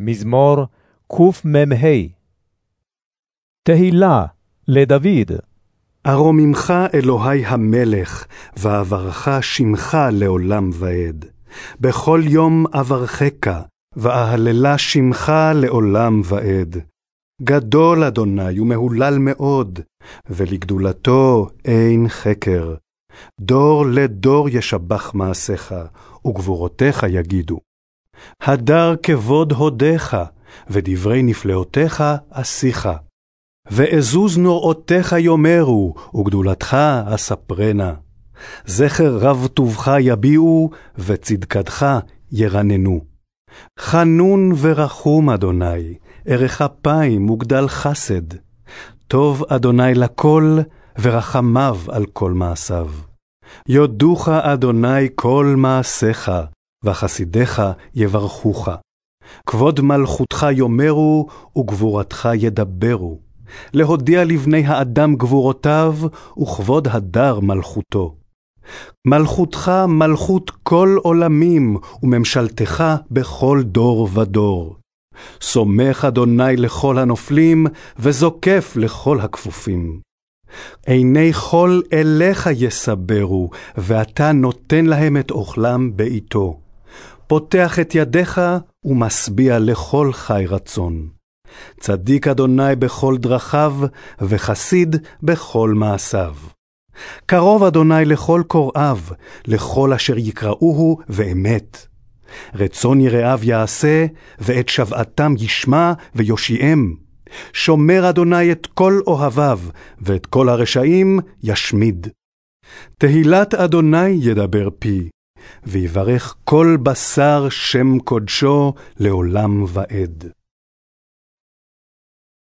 מזמור קמ"ה. תהילה לדוד. ארוממך אלוהי המלך, ואברך שמך לעולם ועד. בכל יום אברכך, ואהללה שמך לעולם ועד. גדול אדוני ומהולל מאוד, ולגדולתו אין חקר. דור לדור ישבח מעשיך, וגבורותיך יגידו. הדר כבוד הודיך, ודברי נפלאותיך אשיך. ואזוז נוראותיך יאמרו, וגדולתך אספרנה. זכר רב טובך יביעו, וצדקתך ירננו. חנון ורחום אדוני, ערך אפיים וגדל חסד. טוב אדוני לכל, ורחמיו על כל מעשיו. יודוך אדוני כל מעשיך, וחסידיך יברכוך. כבוד מלכותך יאמרו, וגבורתך ידברו. להודיע לבני האדם גבורותיו, וכבוד הדר מלכותו. מלכותך מלכות כל עולמים, וממשלתך בכל דור ודור. סומך אדוני לכל הנופלים, וזוקף לכל הכפופים. עיני כל אליך יסברו, ואתה נותן להם את אוכלם בעתו. פותח את ידיך, ומשביע לכל חי רצון. צדיק אדוני בכל דרכיו, וחסיד בכל מעשיו. קרוב אדוני לכל קוראיו, לכל אשר יקראוהו ואמת. רצון יראיו יעשה, ואת שוועתם ישמע ויושיעם. שומר אדוני את כל אוהביו, ואת כל הרשעים ישמיד. תהילת אדוני ידבר פי, ויברך כל בשר שם קודשו לעולם ועד.